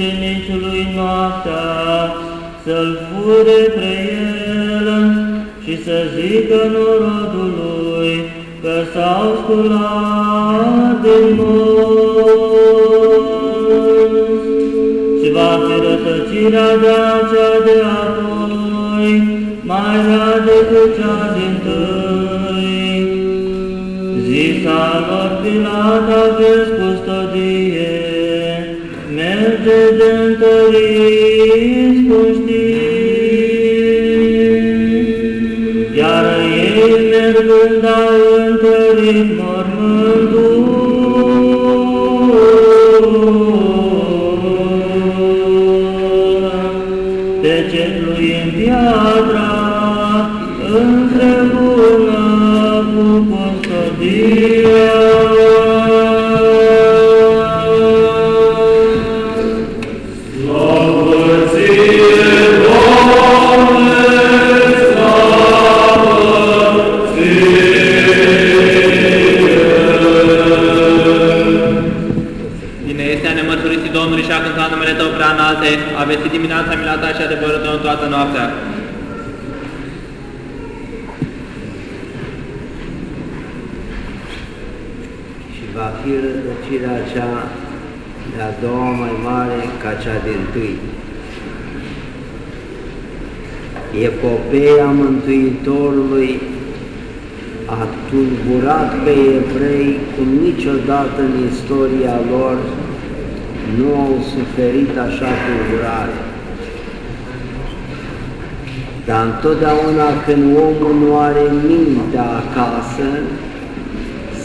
venind ucenicului noaptea să-l fure pre el și să zică norodului că s-au sculat din morți și va fi rătăcirea de acea de apoi, mai rea decât cea din tâi. Zisa lor Pilat, aveți custodie, merge de întăriți cu știri. Iar ei mergând au a vestit dimineața milata și adevărul Tău în toată noaptea. și va fi rătăcirea cea de-a doua mai mare ca cea din tâi. Epopeea Mântuitorului a tulburat pe evrei cum niciodată în istoria lor nu au suferit așa tulburare. Dar întotdeauna când omul nu are mintea acasă,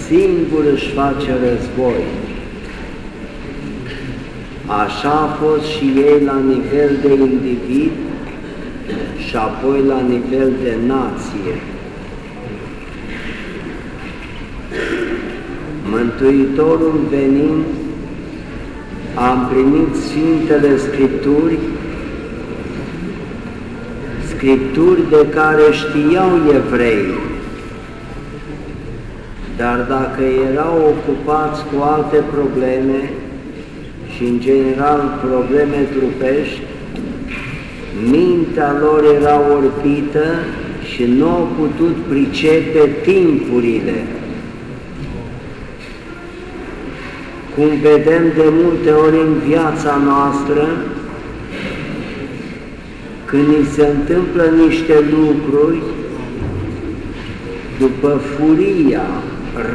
singur își face război. Așa a fost și ei la nivel de individ și apoi la nivel de nație. Mântuitorul venind, am primit Sfintele Scripturi, Scripturi de care știau evrei, dar dacă erau ocupați cu alte probleme și în general probleme trupești, mintea lor era orbită și nu au putut pricepe timpurile. Cum vedem de multe ori în viața noastră, când ni se întâmplă niște lucruri, după furia,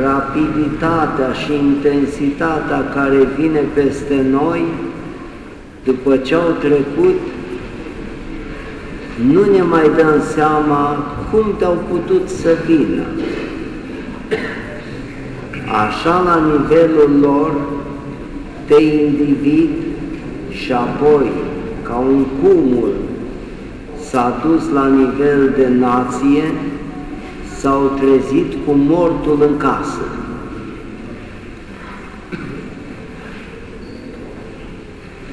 rapiditatea și intensitatea care vine peste noi, după ce au trecut, nu ne mai dăm seama cum te-au putut să vină. Așa la nivelul lor, de individ și apoi, ca un cumul, s-a dus la nivel de nație, s-au trezit cu mortul în casă.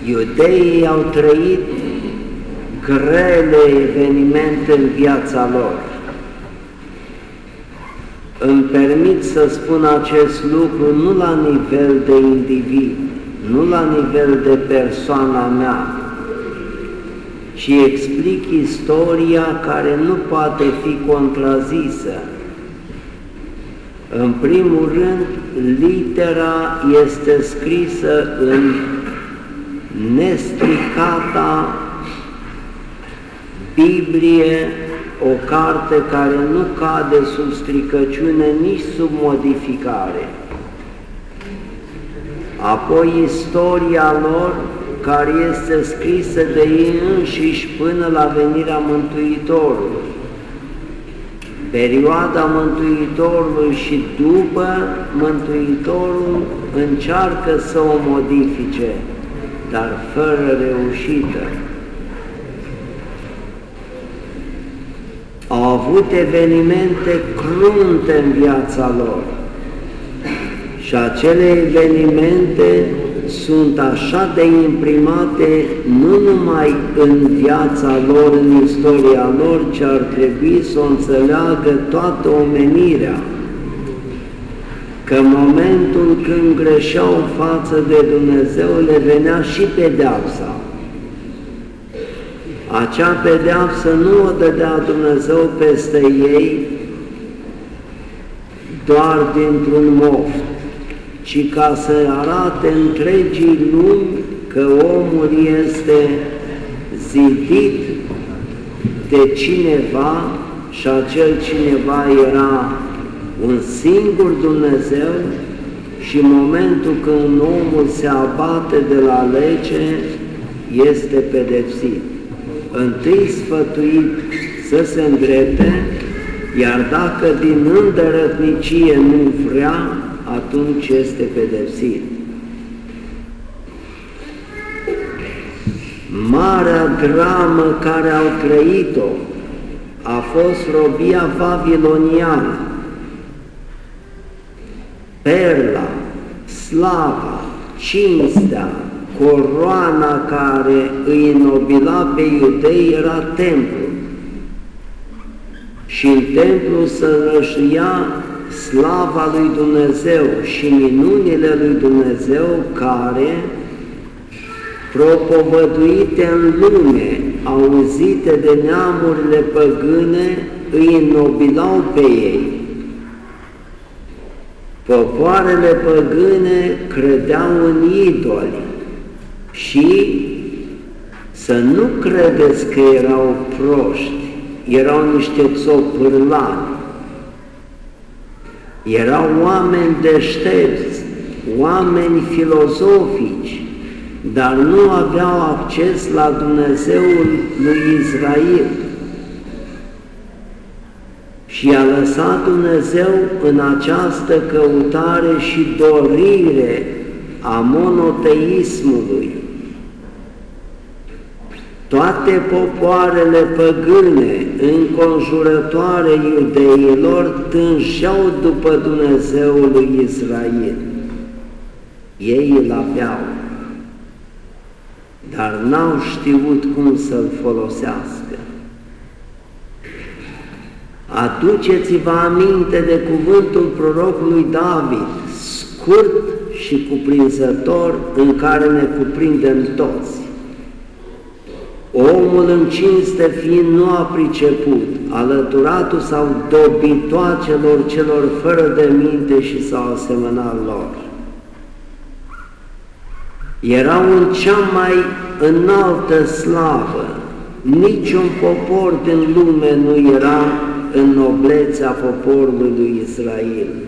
Iudeii au trăit grele evenimente în viața lor. Îmi permit să spun acest lucru nu la nivel de individ, nu la nivel de persoana mea, ci explic istoria care nu poate fi contrazisă. În primul rând, litera este scrisă în nestricata Biblie, o carte care nu cade sub stricăciune, nici sub modificare. Apoi istoria lor, care este scrisă de ei înșiși până la venirea Mântuitorului. Perioada Mântuitorului și după Mântuitorul încearcă să o modifice, dar fără reușită. Au avut evenimente crunte în viața lor și acele evenimente sunt așa de imprimate nu numai în viața lor, în istoria lor, ci ar trebui să o înțeleagă toată omenirea că în momentul când greșeau față de Dumnezeu le venea și pedeapsa. Acea pedeapsă nu o dădea Dumnezeu peste ei doar dintr-un moft, ci ca să arate întregii lumi că omul este zidit de cineva și acel cineva era un singur Dumnezeu și în momentul când omul se abate de la lege, este pedepsit. Întâi sfătuit să se îndrepte, iar dacă din îndărătnicie nu vrea, atunci este pedepsit. Marea dramă care au trăit-o a fost robia babiloniană, perla, slava, cinstea, coroana care îi înobila pe iudei era templul. Și în templu să rășia slava lui Dumnezeu și minunile lui Dumnezeu care, propovăduite în lume, auzite de neamurile păgâne, îi înnobilau pe ei. Popoarele păgâne credeau în idoli și să nu credeți că erau proști, erau niște țopârlani, erau oameni deștepți, oameni filozofici, dar nu aveau acces la Dumnezeul lui Israel. Și a lăsat Dumnezeu în această căutare și dorire a monoteismului. Toate popoarele păgâne înconjurătoare iudeilor tânjeau după Dumnezeul lui Israel. Ei îl aveau, dar n-au știut cum să-l folosească. Aduceți-vă aminte de cuvântul prorocului David, scurt și cuprinzător, în care ne cuprindem toți. Omul în cinste fiind nu a priceput, alăturatul sau dobitoacelor celor fără de minte și s-au asemănat lor. Erau în cea mai înaltă slavă, niciun popor din lume nu era în noblețea poporului lui Israel.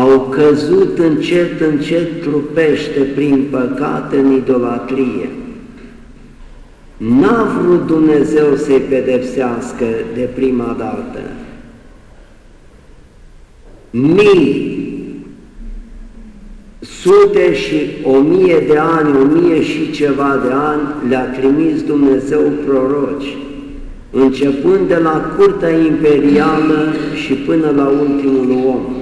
Au căzut încet, încet trupește prin păcate în idolatrie. N-a vrut Dumnezeu să-i pedepsească de prima dată. Mii, sute și o mie de ani, o mie și ceva de ani le-a trimis Dumnezeu proroci începând de la curtea imperială și până la ultimul om,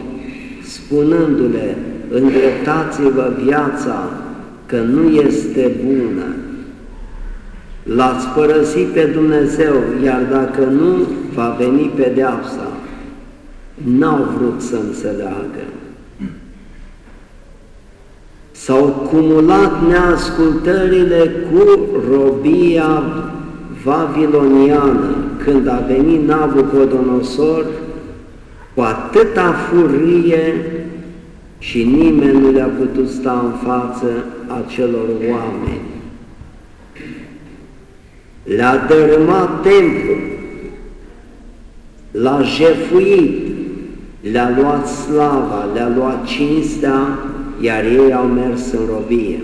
spunându-le, îndreptați-vă viața că nu este bună. L-ați părăsit pe Dumnezeu, iar dacă nu, va veni pedeapsa. N-au vrut să înțeleagă. S-au cumulat neascultările cu robia vaviloniană, când a venit Nabucodonosor cu atâta furie și nimeni nu le-a putut sta în față acelor oameni. Le-a dărâmat templul, l-a jefuit, le-a luat slava, le-a luat cinstea, iar ei au mers în robie.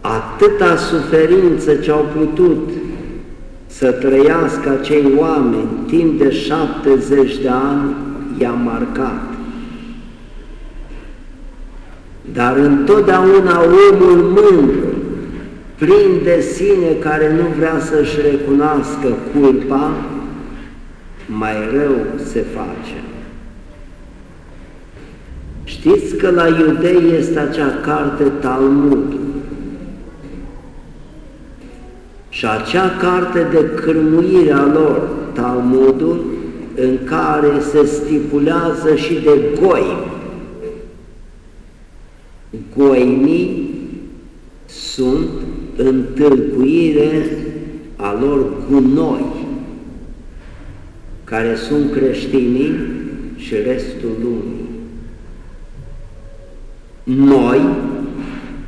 Atâta suferință ce au putut să trăiască acei oameni timp de 70 de ani i-a marcat. Dar întotdeauna omul mândru, plin de sine, care nu vrea să-și recunoască culpa, mai rău se face. Știți că la iudei este acea carte Talmud. Și acea carte de cârmuire a lor, Talmudul, în care se stipulează și de goimi. Goimii sunt întâlcuire a lor gunoi, care sunt creștinii și restul lumii. Noi,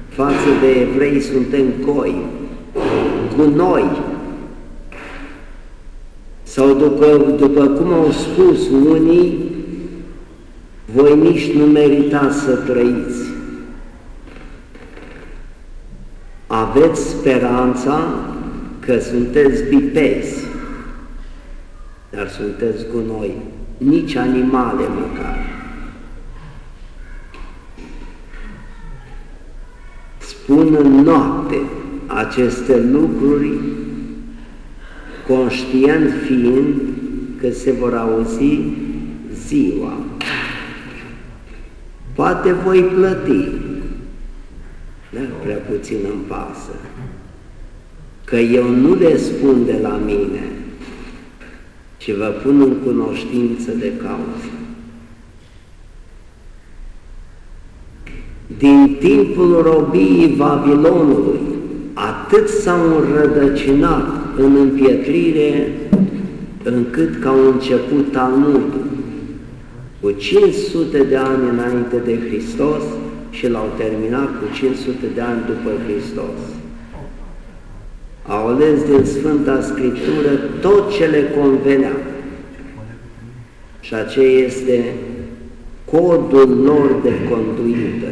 față de evrei, suntem coi, gunoi, sau după, după cum au spus unii, voi nici nu meritați să trăiți. Aveți speranța că sunteți bipezi, dar sunteți gunoi, nici animale măcar. Spun în noapte aceste lucruri, conștient fiind că se vor auzi ziua. Poate voi plăti, dar prea puțin îmi pasă, că eu nu le spun de la mine, ci vă pun în cunoștință de cauză. Din timpul robiei Babilonului, atât s-au înrădăcinat în împietrire, încât că au început Talmudul cu 500 de ani înainte de Hristos și l-au terminat cu 500 de ani după Hristos. Au ales din Sfânta Scriptură tot ce le convenea și aceea este codul lor de conduită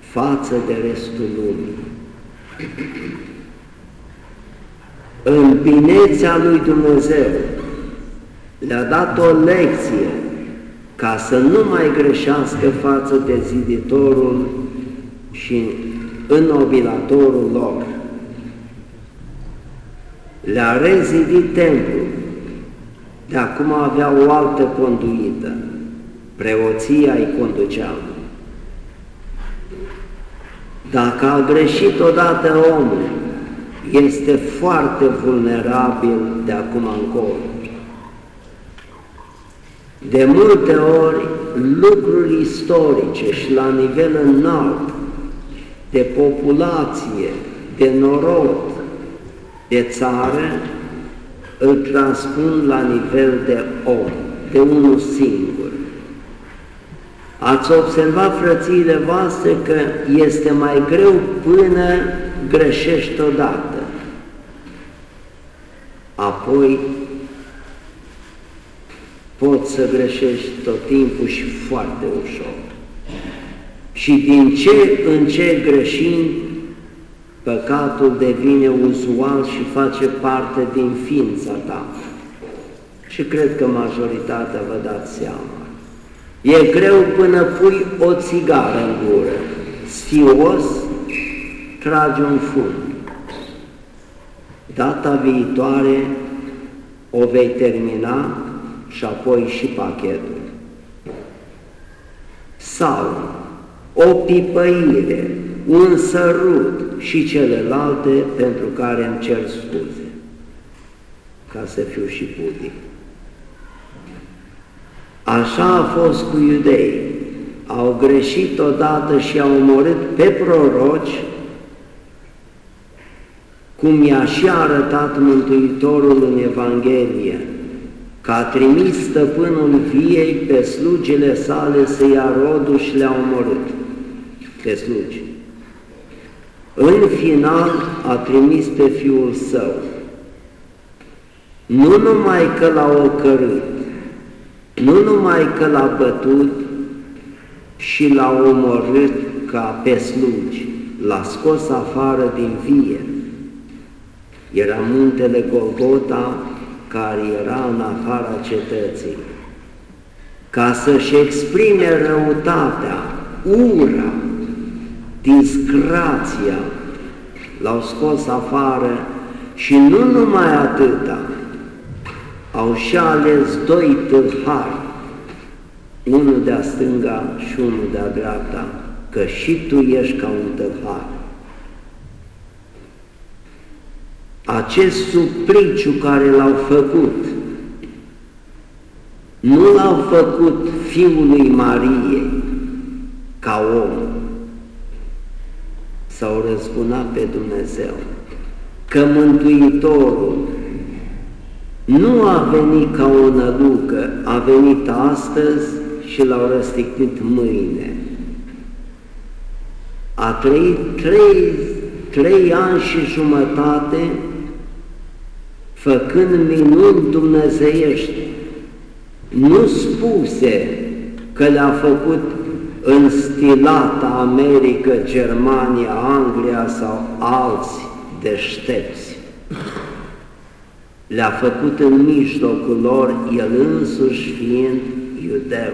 față de restul lumii. În binețea lui Dumnezeu le-a dat o lecție ca să nu mai greșească față de ziditorul și înobilatorul lor. Le-a rezidit templul, de acum avea o altă conduită, preoția îi conduceau. Dacă a greșit odată omul, este foarte vulnerabil de acum încolo. De multe ori, lucruri istorice și la nivel înalt, de populație, de noroc, de țară, îl transpun la nivel de om, de unul singur. Ați observat, frățiile voastre, că este mai greu până greșești odată. Apoi poți să greșești tot timpul și foarte ușor. Și din ce în ce greșind, păcatul devine uzual și face parte din ființa ta. Și cred că majoritatea vă dați seama. E greu până pui o țigară în gură, sfios, trage un fund. Data viitoare o vei termina și apoi și pachetul. Sau o pipăire, un sărut și celelalte pentru care îmi cer scuze, ca să fiu și pudic. Așa a fost cu iudei. au greșit odată și au omorât pe proroci, cum i-a și arătat Mântuitorul în Evanghelie, că a trimis stăpânul viei pe slugile sale să ia rodul și le-a omorât pe slugi. În final a trimis pe Fiul Său, nu numai că l-a ocărât, nu numai că l-a bătut și l-a omorât ca pe slugi, l-a scos afară din vie. Era muntele Golgota care era în afara cetății, ca să-și exprime răutatea, ura, disgrația, l-au scos afară și nu numai atâta, au și ales doi tâlhari, unul de-a stânga și unul de-a dreapta, că și tu ești ca un tâlhar. Acest supliciu care l-au făcut, nu l-au făcut Fiului Mariei ca om, s-au răzbunat pe Dumnezeu, că Mântuitorul nu a venit ca o nălucă, a venit astăzi și l-au răstignit mâine. A trăit trei, trei ani și jumătate făcând minuni dumnezeiești, nu spuse că le-a făcut în stilata America, Germania, Anglia sau alți deștepți. Le-a făcut în mijlocul lor, el însuși fiind iudeu.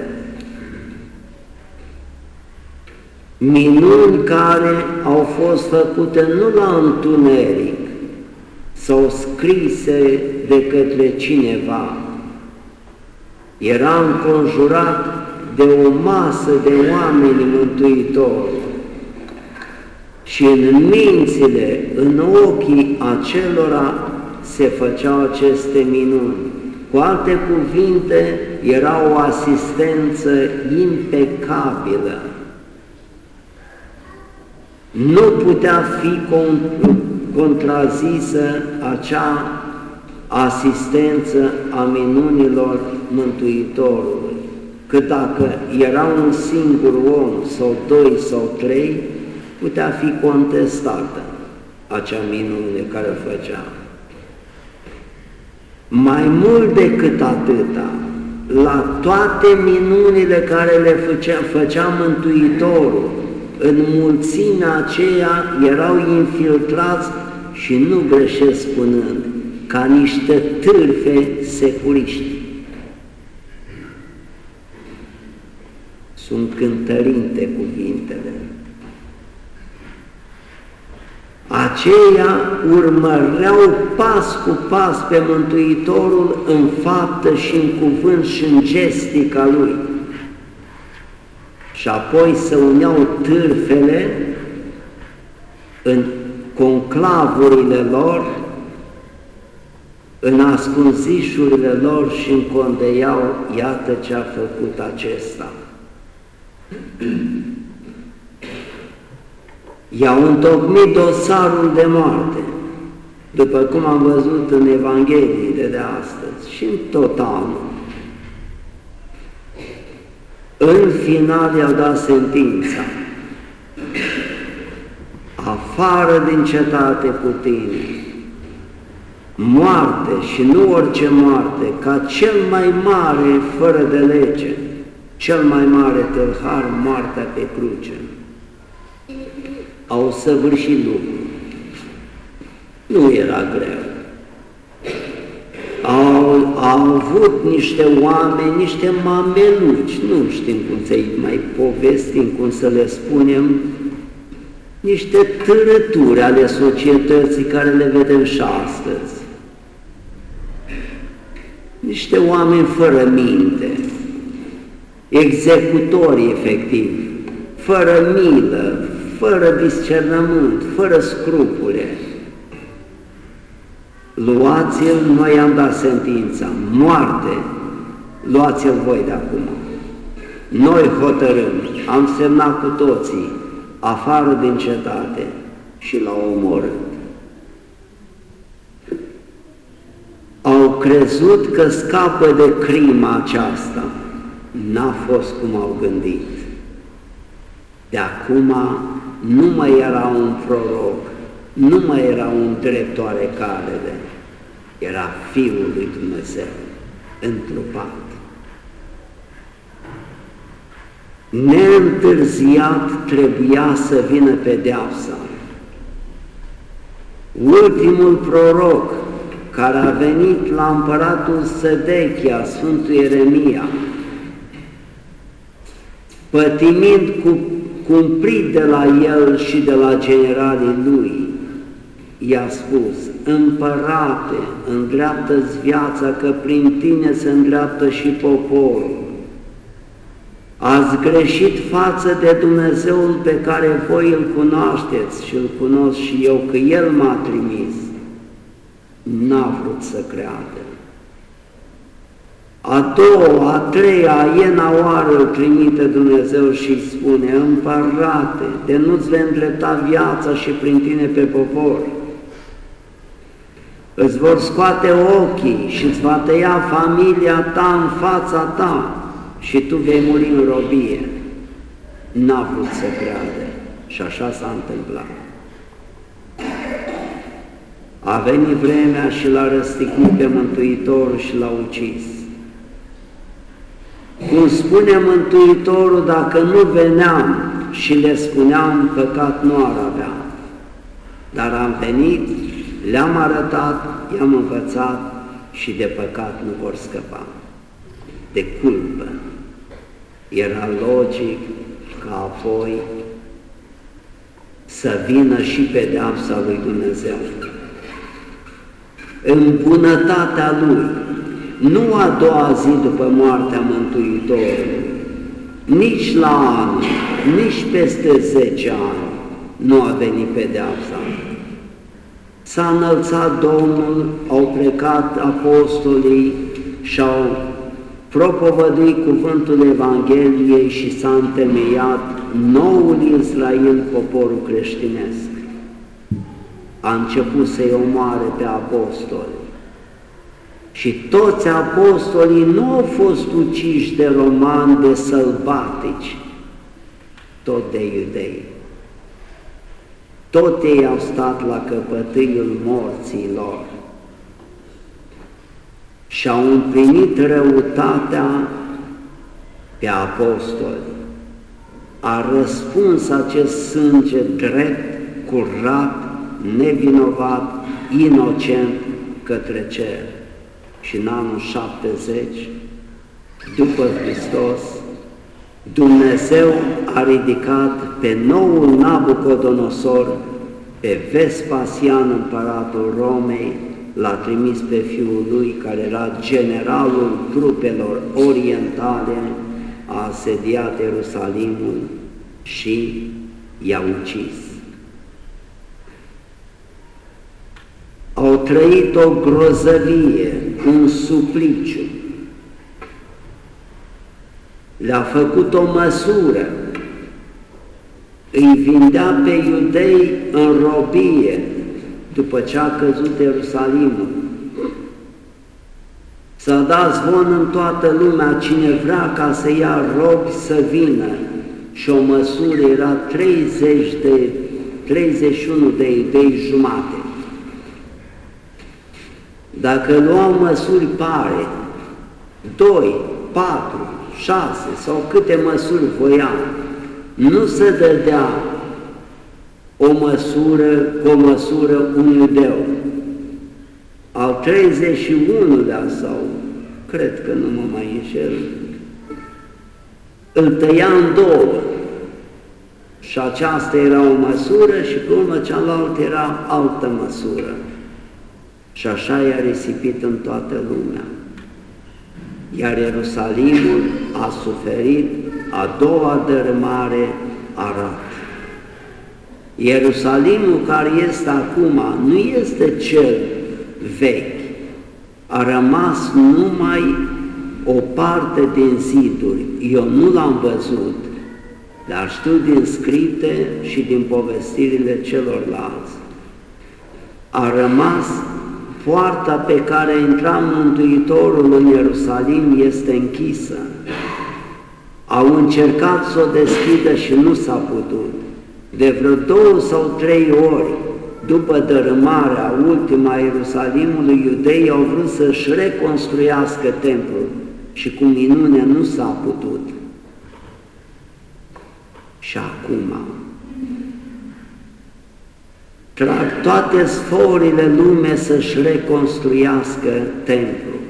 Minuni care au fost făcute nu la întuneric, sau scrise de către cineva. Era înconjurat de o masă de oameni mântuitori și în mințile, în ochii acelora se făceau aceste minuni. Cu alte cuvinte, era o asistență impecabilă. Nu putea fi contrazisă acea asistență a minunilor Mântuitorului, că dacă era un singur om sau doi sau trei, putea fi contestată acea minune care o făcea. Mai mult decât atâta, la toate minunile care le făcea, făcea Mântuitorul, în mulțimea aceea erau infiltrați și nu greșesc spunând, ca niște târfe securiști. Sunt cântărinte cuvintele. Aceia urmăreau pas cu pas pe Mântuitorul în faptă și în cuvânt și în gestica Lui și apoi se uneau târfele în conclavurile lor, în ascunzișurile lor și încondeiau, iată ce a făcut acesta. I-au întocmit dosarul de moarte, după cum am văzut în Evanghelie de astăzi și în tot anul. În final i-au dat sentința. Afară din cetate cu tine, moarte și nu orice moarte, ca cel mai mare fără de lege, cel mai mare tâlhar, moartea pe cruce. Au săvârșit lucrul. Nu era greu au, au avut niște oameni, niște mameluci, nu știm cum să-i mai povestim, cum să le spunem, niște târături ale societății care le vedem și astăzi. Niște oameni fără minte, executori efectiv, fără milă, fără discernământ, fără scrupule, luați-l, noi am dat sentința, moarte, luați-l voi de acum. Noi hotărâm, am semnat cu toții, afară din cetate și l-au omorât. Au crezut că scapă de crima aceasta. N-a fost cum au gândit. De acum nu mai era un proroc, nu mai era un drept oarecare, era Fiul lui Dumnezeu, întrupat. Neîntârziat trebuia să vină pedeapsa. Ultimul proroc care a venit la împăratul Sădechia, Sfântul Ieremia, pătimind cu cumplit de la el și de la generalii lui, i-a spus, Împărate, îndreaptă-ți viața, că prin tine se îndreaptă și poporul. Ați greșit față de Dumnezeul pe care voi îl cunoașteți și îl cunosc și eu, că El m-a trimis. N-a vrut să creadă. A doua, a treia, a iena oară îl trimite Dumnezeu și îi spune, împărate, de nu-ți vei îndrepta viața și prin tine pe popor. Îți vor scoate ochii și îți va tăia familia ta în fața ta și tu vei muri în robie. N-a vrut să creadă și așa s-a întâmplat. A venit vremea și l-a răstignit pe Mântuitorul și l-a ucis. Cum spune Mântuitorul, dacă nu veneam și le spuneam, păcat nu ar avea. Dar am venit, le-am arătat, i-am învățat și de păcat nu vor scăpa. De culpă. Era logic ca apoi să vină și pedeapsa lui Dumnezeu. În bunătatea Lui, nu a doua zi după moartea Mântuitorului, nici la an, nici peste zece ani nu a venit pedeapsa. S-a înălțat Domnul, au plecat apostolii și au propovăduit cuvântul Evangheliei și s-a întemeiat noul Israel, poporul creștinesc. A început să-i omoare pe apostoli și toți apostolii nu au fost uciși de romani, de sălbatici, tot de iudei. Tot ei au stat la căpătâiul morții lor și au împlinit răutatea pe apostoli. A răspuns acest sânge drept, curat, nevinovat, inocent către cer și în anul 70, după Hristos, Dumnezeu a ridicat pe noul Nabucodonosor, pe Vespasian, împăratul Romei, l-a trimis pe fiul lui, care era generalul trupelor orientale, a asediat Ierusalimul și i-a ucis. Au trăit o grozăvie, un supliciu. Le-a făcut o măsură, îi vindea pe iudei în robie după ce a căzut Ierusalimul. S-a dat zvon în toată lumea, cine vrea ca să ia robi să vină și o măsură era 30 de, 31 de idei jumate. Dacă luau măsuri pare, 2, 4, 6 sau câte măsuri voia, nu se dădea o măsură cu o măsură un iudeu. Al 31-lea sau, cred că nu mă mai înșel, îl tăia în două. Și aceasta era o măsură și pe urmă cealaltă era altă măsură. Și așa i-a risipit în toată lumea. Iar Ierusalimul a suferit a doua dărâmare a rat. Ierusalimul care este acum nu este cel vechi, a rămas numai o parte din ziduri, eu nu l-am văzut, dar știu din scrite și din povestirile celorlalți. A rămas poarta pe care intra Mântuitorul în Ierusalim este închisă. Au încercat să o deschidă și nu s-a putut. De vreo două sau trei ori, după dărâmarea ultima Ierusalimului, iudeii au vrut să-și reconstruiască templul și cu minune nu s-a putut. Și acum trag toate sforile lume să-și reconstruiască templul,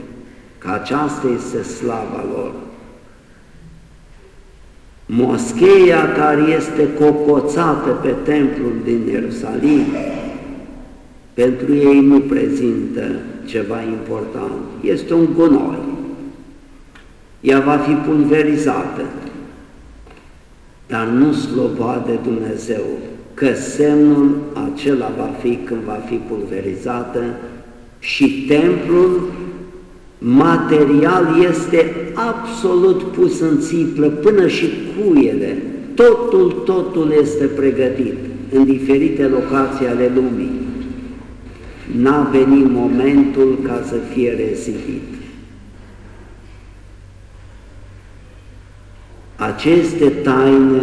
că aceasta este slava lor. Moscheia care este cocoțată pe templul din Ierusalim, pentru ei nu prezintă ceva important, este un gunoi. Ea va fi pulverizată, dar nu slova de Dumnezeu, că semnul acela va fi când va fi pulverizată și templul material este absolut pus în țiplă, până și cuiele, totul, totul este pregătit în diferite locații ale lumii. N-a venit momentul ca să fie rezidit. Aceste taine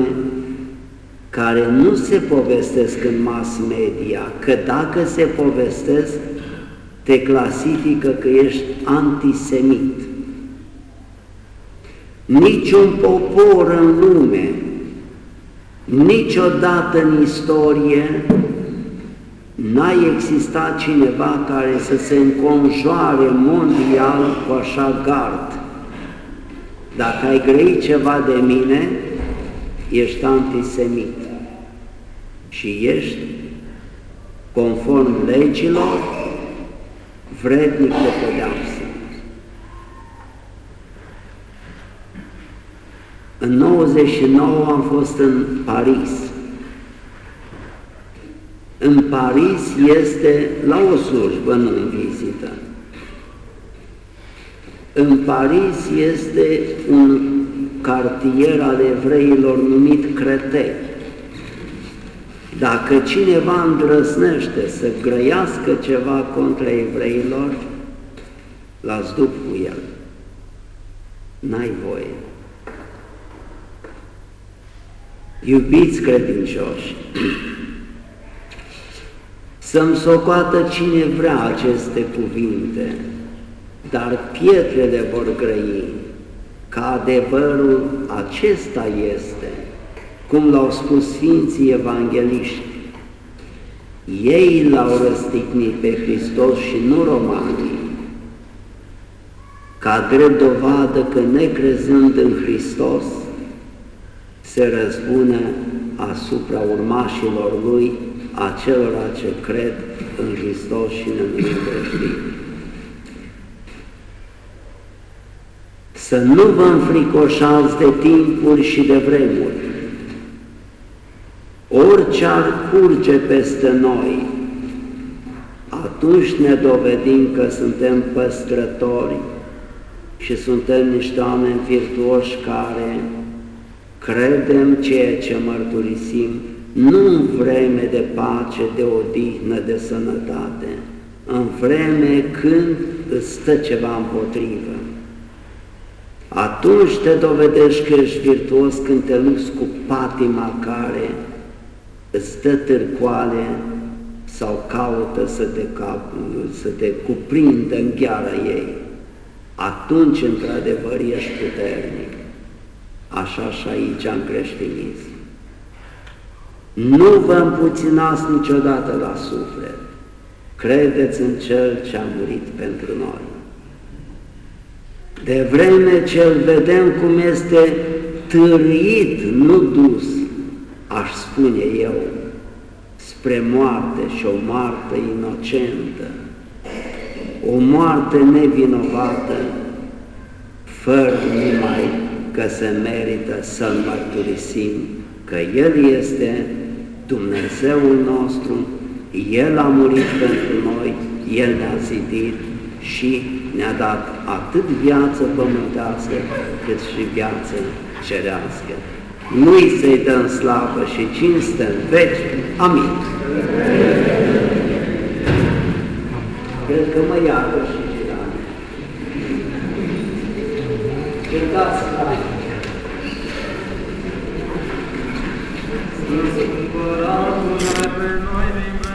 care nu se povestesc în mass media, că dacă se povestesc, te clasifică că ești antisemit. Niciun popor în lume, niciodată în istorie, n-a existat cineva care să se înconjoare mondial cu așa gard. Dacă ai grăit ceva de mine, ești antisemit și ești, conform legilor, vrednic de pedeapsă. În 99 am fost în Paris. În Paris este la o slujbă, nu în vizită. În Paris este un cartier al evreilor numit Crete. Dacă cineva îndrăsnește să grăiască ceva contra evreilor, l-ați duc cu el. N-ai voie. Iubiți credincioși, să-mi socoată cine vrea aceste cuvinte, dar pietrele vor grăi, că adevărul acesta este, cum l-au spus Sfinții Evangeliști. Ei l-au răstignit pe Hristos și nu romanii, ca drept dovadă că necrezând în Hristos se răzbună asupra urmașilor Lui, acelora ce cred în Hristos și în creștini. Să nu vă înfricoșați de timpuri și de vremuri. Orice ar curge peste noi, atunci ne dovedim că suntem păstrători și suntem niște oameni virtuoși care credem ceea ce mărturisim, nu în vreme de pace, de odihnă, de sănătate, în vreme când îți stă ceva împotrivă. Atunci te dovedești că ești virtuos când te lupți cu patima care îți dă târcoale sau caută să te, cap, să te cuprindă în gheara ei. Atunci, într-adevăr, ești puternic. Așa și aici în creștinism. Nu vă împuținați niciodată la suflet. Credeți în Cel ce a murit pentru noi. De vreme ce îl vedem cum este târâit, nu dus, aș spune eu, spre moarte și o moarte inocentă, o moarte nevinovată, fără numai că se merită să-L mărturisim, că El este Dumnezeul nostru, El a murit pentru noi, El ne-a zidit și ne-a dat atât viață pământească cât și viață cerească. Lui să-i dăm slavă și cinste în veci. Amin. Cred că mă iartă și Girane. Cântați, frate. Împăratul pe noi din